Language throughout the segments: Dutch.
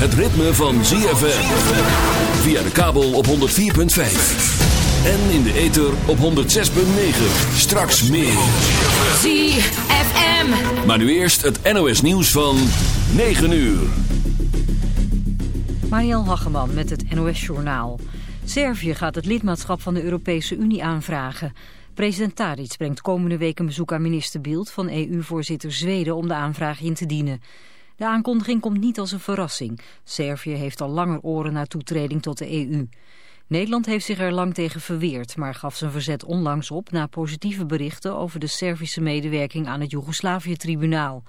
het ritme van ZFM. Via de kabel op 104.5. En in de ether op 106.9. Straks meer. ZFM. Maar nu eerst het NOS nieuws van 9 uur. Mariel Hageman met het NOS Journaal. Servië gaat het lidmaatschap van de Europese Unie aanvragen. President Tadic brengt komende week een bezoek aan minister Beeld van EU-voorzitter Zweden om de aanvraag in te dienen. De aankondiging komt niet als een verrassing. Servië heeft al langer oren naar toetreding tot de EU. Nederland heeft zich er lang tegen verweerd, maar gaf zijn verzet onlangs op na positieve berichten over de Servische medewerking aan het Joegoslavië-tribunaal.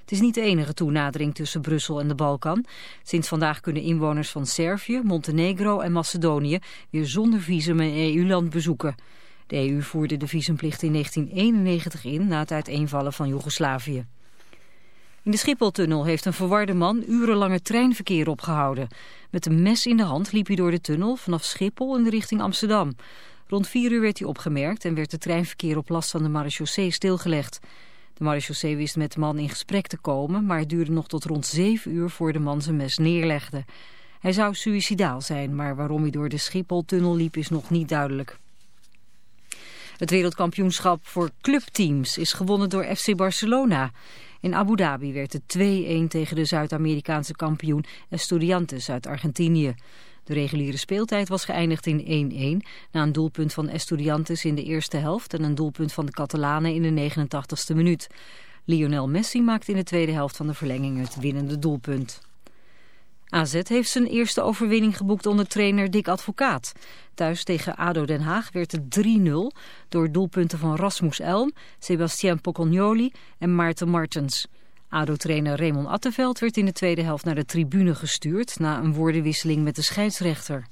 Het is niet de enige toenadering tussen Brussel en de Balkan. Sinds vandaag kunnen inwoners van Servië, Montenegro en Macedonië weer zonder visum een EU-land bezoeken. De EU voerde de visumplicht in 1991 in na het uiteenvallen van Joegoslavië. In de Schipholtunnel heeft een verwarde man urenlang het treinverkeer opgehouden. Met een mes in de hand liep hij door de tunnel vanaf Schiphol in de richting Amsterdam. Rond vier uur werd hij opgemerkt en werd het treinverkeer op last van de marechaussee stilgelegd. De marechaussee wist met de man in gesprek te komen, maar het duurde nog tot rond zeven uur voor de man zijn mes neerlegde. Hij zou suicidaal zijn, maar waarom hij door de Schipholtunnel liep is nog niet duidelijk. Het wereldkampioenschap voor clubteams is gewonnen door FC Barcelona. In Abu Dhabi werd het 2-1 tegen de Zuid-Amerikaanse kampioen Estudiantes uit Argentinië. De reguliere speeltijd was geëindigd in 1-1 na een doelpunt van Estudiantes in de eerste helft en een doelpunt van de Catalanen in de 89ste minuut. Lionel Messi maakte in de tweede helft van de verlenging het winnende doelpunt. AZ heeft zijn eerste overwinning geboekt onder trainer Dick Advocaat. Thuis tegen ADO Den Haag werd het 3-0 door doelpunten van Rasmus Elm, Sebastian Pocognoli en Maarten Martens. ADO-trainer Raymond Atteveld werd in de tweede helft naar de tribune gestuurd na een woordenwisseling met de scheidsrechter.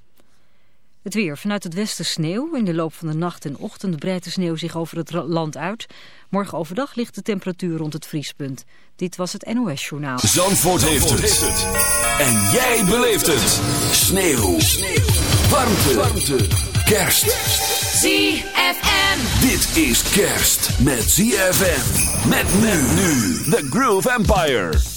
Het weer. Vanuit het westen sneeuw. In de loop van de nacht en ochtend breidt de sneeuw zich over het land uit. Morgen overdag ligt de temperatuur rond het vriespunt. Dit was het NOS Journaal. Zandvoort, heeft, het. En jij beleeft het. Sneeuw. sneeuw. Warmte. Warmte. Kerst. ZFM. Dit is kerst met ZFM. Met men nu. The Groove Empire.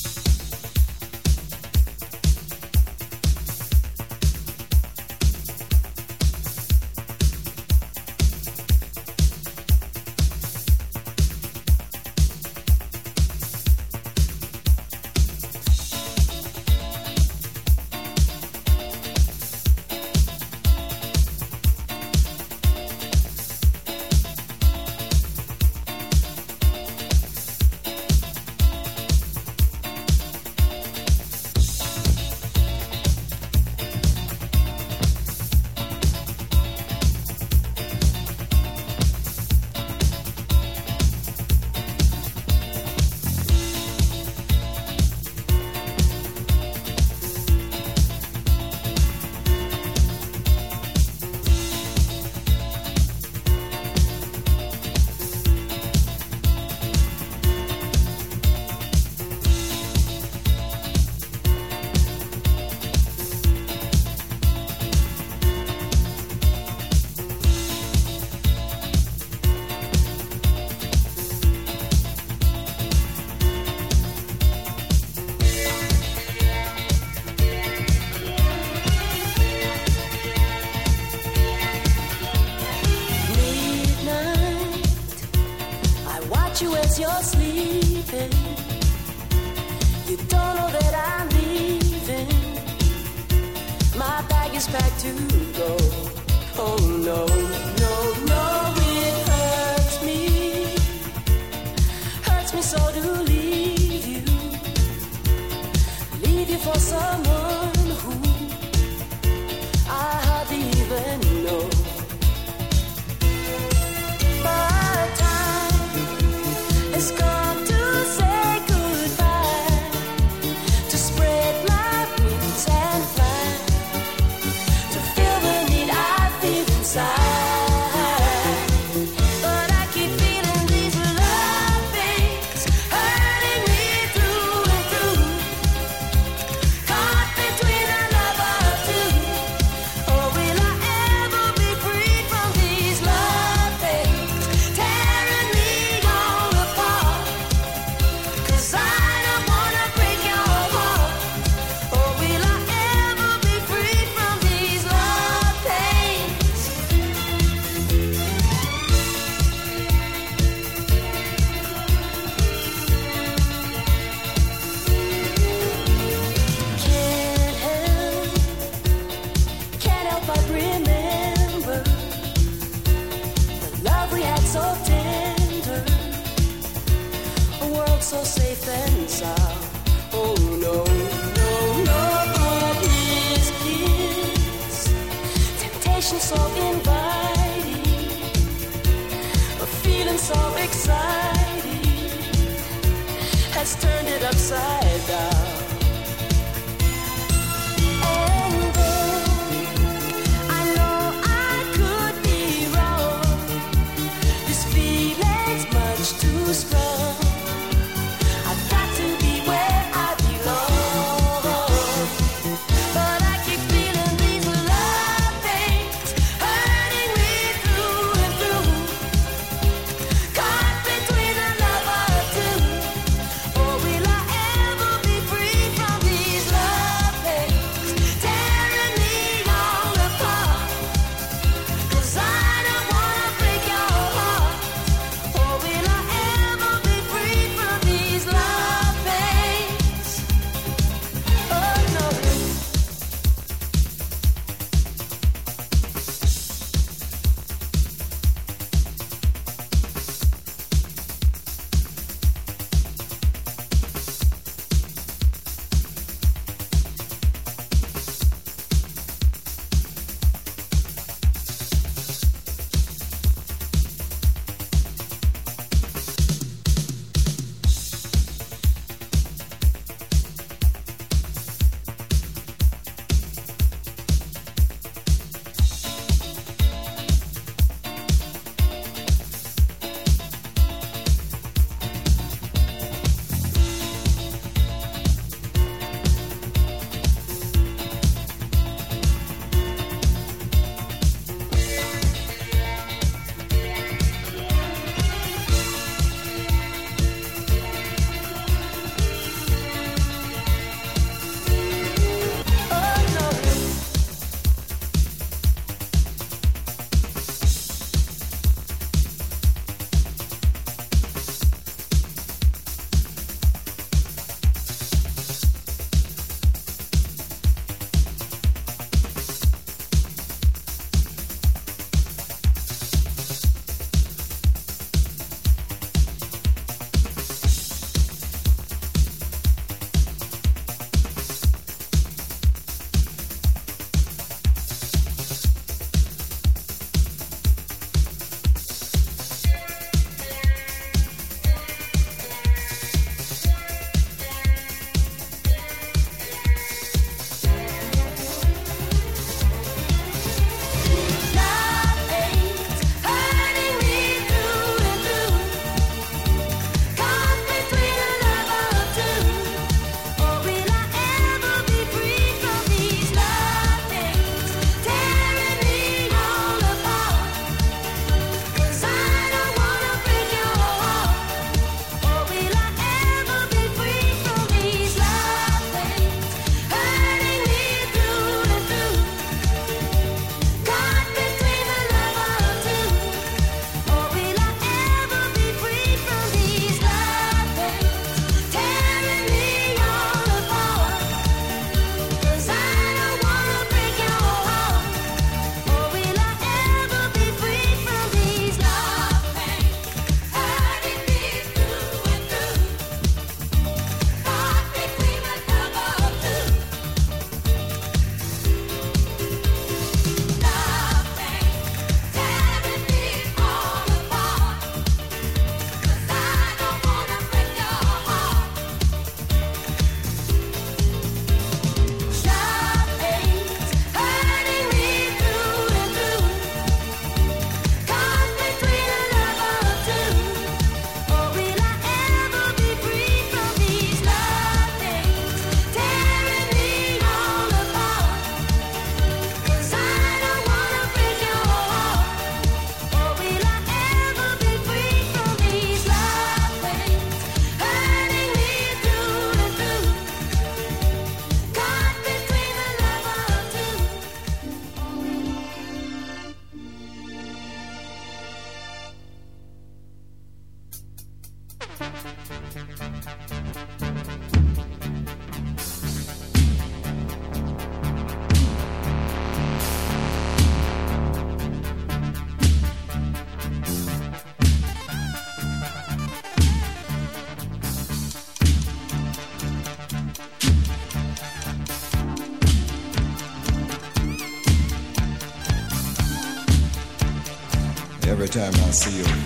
time I see you.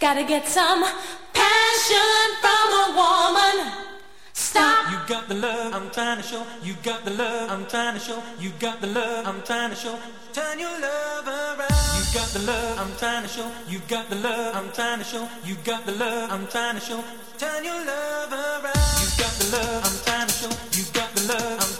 Gotta get some passion from a woman. Stop. You got the love I'm trying to show. You got the love I'm trying to show. You got the love I'm trying to show. Turn your love around. You got the love I'm trying to show. You got the love I'm trying to show. You got the love I'm trying to show. Turn your love around. You got the love I'm trying to show. You got the love I'm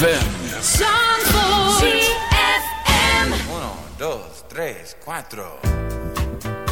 ZFM. Zandvoort. ZFM. 1, 2, 3, 4.